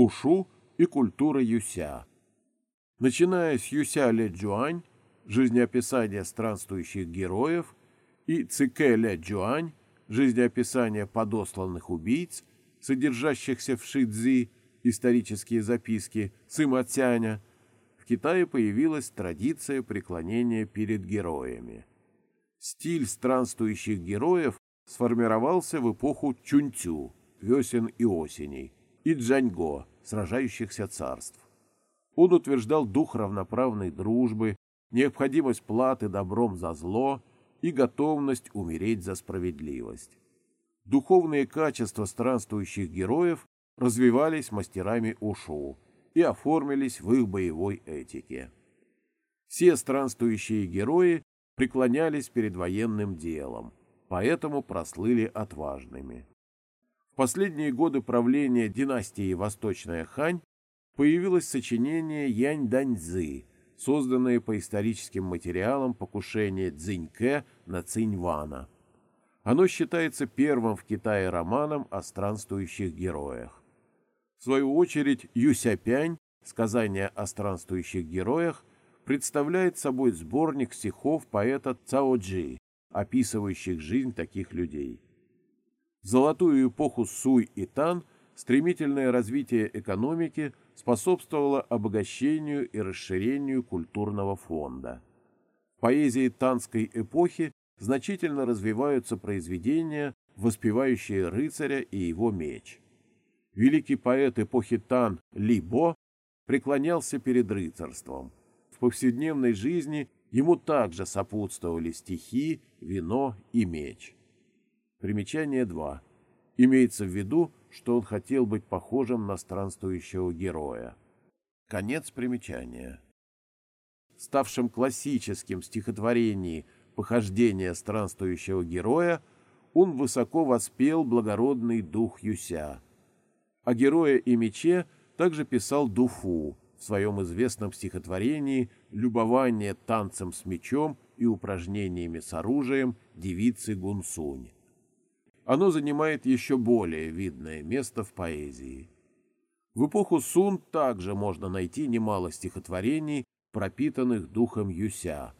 Ушу и культура Юся. Начиная с Юся Ле Джуань, жизнеописание странствующих героев, и Цике Ле Джуань, жизнеописание подосланных убийц, содержащихся в Шидзи, исторические записки Сыма Цяня, в Китае появилась традиция преклонения перед героями. Стиль странствующих героев сформировался в эпоху Чунцю, весен и осеней, и Джаньго, сражающихся царств. Он утверждал дух равноправной дружбы, необходимость платы добром за зло и готовность умереть за справедливость. Духовные качества странствующих героев развивались мастерами Ушу и оформились в их боевой этике. Все странствующие герои преклонялись перед военным делом, поэтому прослыли отважными. Последние годы правления династии Восточная Хань появилось сочинение Янь Даньцзы, созданное по историческим материалам покушение Цзиньке на Циньвана. Оно считается первым в Китае романом о странствующих героях. В свою очередь Юсяпянь, сказание о странствующих героях, представляет собой сборник стихов поэта Цаоджи, описывающих жизнь таких людей. Золотую эпоху Суй и Тан стремительное развитие экономики способствовало обогащению и расширению культурного фонда. В поэзии танской эпохи значительно развиваются произведения, воспевающие рыцаря и его меч. Великий поэт эпохи Тан Ли Бо преклонялся перед рыцарством – в повседневной жизни ему также сопутствовали стихи, вино и меч. Примечание 2. Имеется в виду, что он хотел быть похожим на странствующего героя. Конец примечания. Ставшим классическим стихотворением «Похождение странствующего героя» он высоко воспел благородный дух Юся. О герое и мече также писал Дуфу, в своем известном стихотворении «Любование танцем с мечом и упражнениями с оружием девицы Гунсунь». Оно занимает еще более видное место в поэзии. В эпоху Сун также можно найти немало стихотворений, пропитанных духом Юся.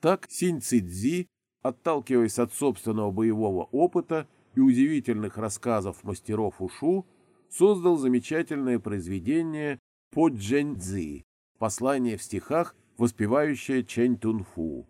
Так Синь Цидзи, отталкиваясь от собственного боевого опыта и удивительных рассказов мастеров Ушу, создал замечательное произведение по Джэньцзи, послание в стихах, воспевающее Чэнь Тунфу.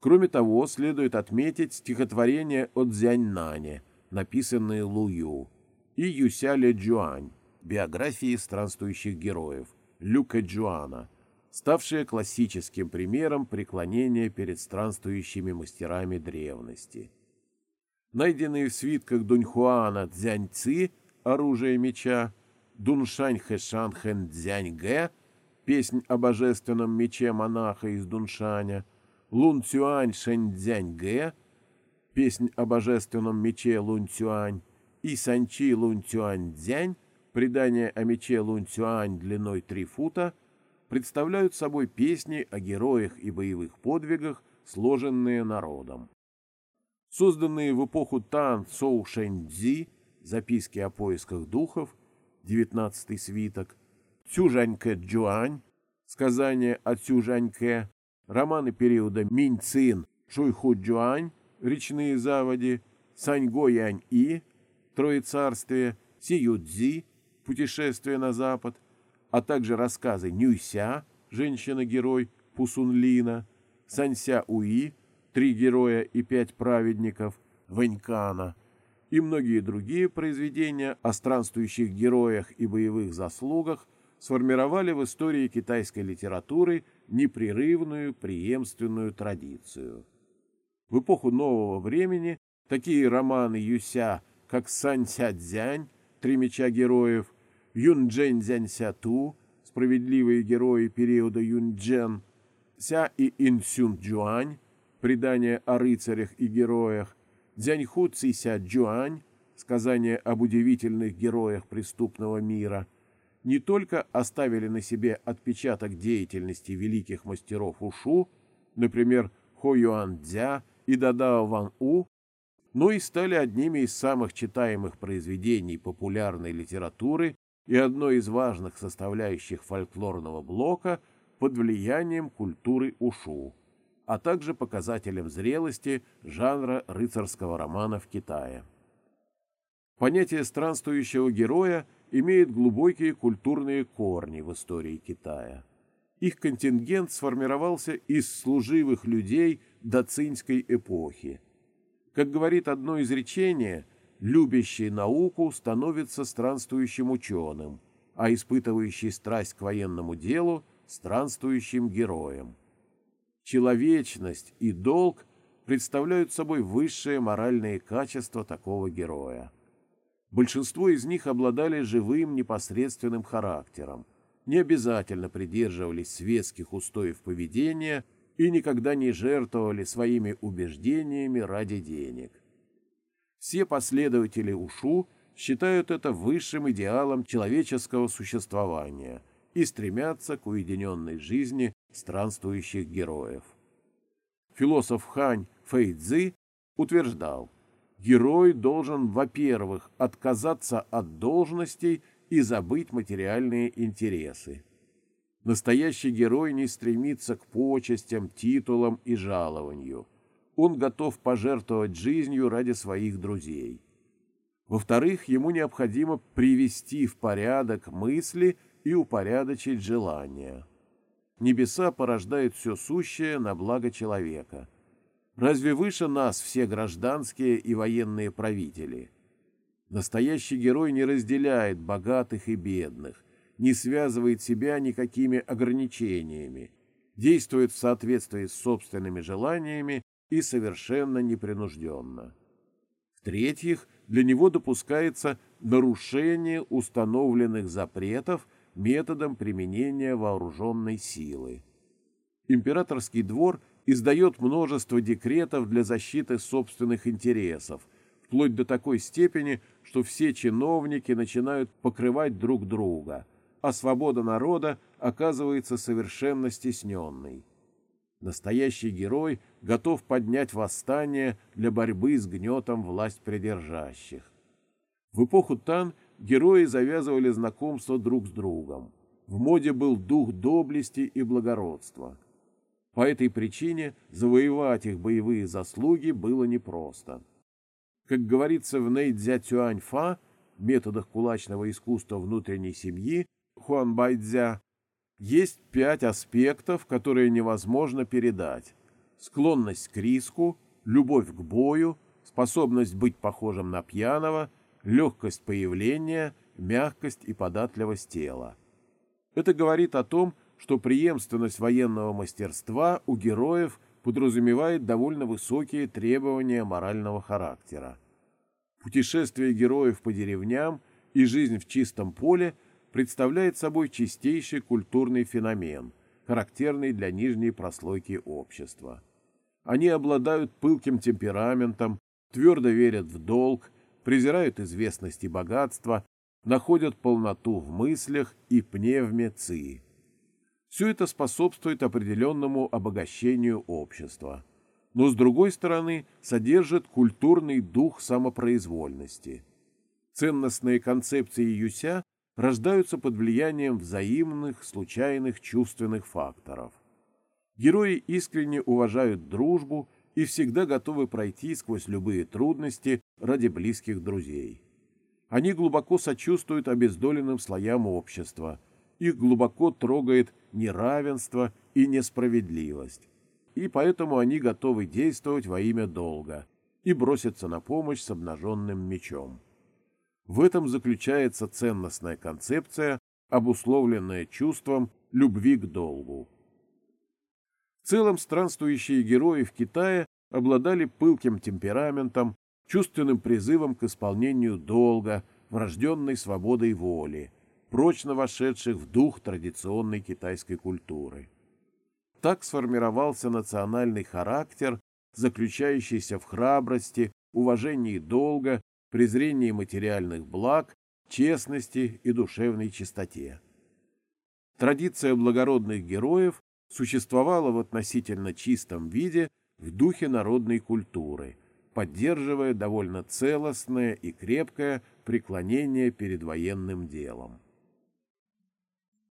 Кроме того, следует отметить стихотворение о Цзяньнане, написанные Лую, и Юся Ле Джуань, биографии странствующих героев, Люка Джуана, ставшие классическим примером преклонения перед странствующими мастерами древности. Найденные в свитках Дуньхуана Цзяньци «Оружие меча» Дуншань Хэшан Хэн Цзянь Гэ, песнь о божественном мече монаха из Дуншаня, Лун Цюань Шэнь Цзянь Гэ, песнь о божественном мече Лун Цюань, и Санчи Лун Цюань Цзянь, предание о мече Лун Цюань длиной 3 фута, представляют собой песни о героях и боевых подвигах, сложенные народом. Созданные в эпоху Тан Соу Шэнь Цзи, записки о поисках духов, девятнадцатый свиток, Цюжаньке Джуань, сказание о Цюжаньке, романы периода Минь-Цин, Шуйху Джуань, речные заводи, Саньго Янь-И, Троецарствие, Сиюдзи, путешествие на запад, а также рассказы Нюйся, женщина-герой Пусунлина, Санься Уи, три героя и пять праведников, Вэнькана, и многие другие произведения о странствующих героях и боевых заслугах сформировали в истории китайской литературы непрерывную преемственную традицию. В эпоху нового времени такие романы Юся, как Сань Цзянь, «Три меча героев», Юнджэнь Цзяньсяту, «Справедливые герои периода Юнджен», Ся и Инсюн Джуань, «Предания о рыцарях и героях», Дзяньху Цися Джуань, сказание об удивительных героях преступного мира, не только оставили на себе отпечаток деятельности великих мастеров Ушу, например, Хо Юан Цзя и Дадао Ван У, но и стали одними из самых читаемых произведений популярной литературы и одной из важных составляющих фольклорного блока под влиянием культуры ушу, а также показателем зрелости жанра рыцарского романа в Китае. Понятие странствующего героя имеет глубокие культурные корни в истории Китая. Их контингент сформировался из служивых людей доцинской эпохи. Как говорит одно изречение, любящий науку становится странствующим ученым, а испытывающий страсть к военному делу – странствующим героем. Человечность и долг представляют собой высшие моральные качества такого героя. Большинство из них обладали живым непосредственным характером, не обязательно придерживались светских устоев поведения и никогда не жертвовали своими убеждениями ради денег. Все последователи Ушу считают это высшим идеалом человеческого существования и стремятся к уединенной жизни странствующих героев. Философ Хань Фэйцзы утверждал, герой должен, во-первых, отказаться от должностей и забыть материальные интересы. Настоящий герой не стремится к почестям, титулам и жалованию. Он готов пожертвовать жизнью ради своих друзей. Во-вторых, ему необходимо привести в порядок мысли и упорядочить желания. Небеса порождают все сущее на благо человека. Разве выше нас все гражданские и военные правители? Настоящий герой не разделяет богатых и бедных, не связывает себя никакими ограничениями, действует в соответствии с собственными желаниями и совершенно непринужденно. В-третьих, для него допускается нарушение установленных запретов методом применения вооруженной силы. Императорский двор издает множество декретов для защиты собственных интересов, вплоть до такой степени, что все чиновники начинают покрывать друг друга, а свобода народа оказывается совершенно стесненной. Настоящий герой готов поднять восстание для борьбы с гнетом власть придержащих. В эпоху Тан герои завязывали знакомство друг с другом. В моде был дух доблести и благородства. По этой причине завоевать их боевые заслуги было непросто. Как говорится в Нэйдзя Цюаньфа, методах кулачного искусства внутренней семьи, Хуанбайдзя, есть пять аспектов, которые невозможно передать. Склонность к риску, любовь к бою, способность быть похожим на пьяного – легкость появления, мягкость и податливость тела. Это говорит о том, что преемственность военного мастерства у героев подразумевает довольно высокие требования морального характера. Путешествие героев по деревням и жизнь в чистом поле представляет собой чистейший культурный феномен, характерный для нижней прослойки общества. Они обладают пылким темпераментом, твердо верят в долг презирают известность и богатство, находят полноту в мыслях и пневме ци. Все это способствует определенному обогащению общества, но, с другой стороны, содержит культурный дух самопроизвольности. Ценностные концепции Юся рождаются под влиянием взаимных, случайных чувственных факторов. Герои искренне уважают дружбу и всегда готовы пройти сквозь любые трудности ради близких друзей. Они глубоко сочувствуют обездоленным слоям общества. Их глубоко трогает неравенство и несправедливость. И поэтому они готовы действовать во имя долга и броситься на помощь с обнаженным мечом. В этом заключается ценностная концепция, обусловленная чувством любви к долгу. В целом странствующие герои в Китае обладали пылким темпераментом, чувственным призывом к исполнению долга, врожденной свободой воли, прочно вошедших в дух традиционной китайской культуры. Так сформировался национальный характер, заключающийся в храбрости, уважении долга, презрении материальных благ, честности и душевной чистоте. Традиция благородных героев существовала в относительно чистом виде в духе народной культуры, поддерживая довольно целостное и крепкое преклонение перед военным делом.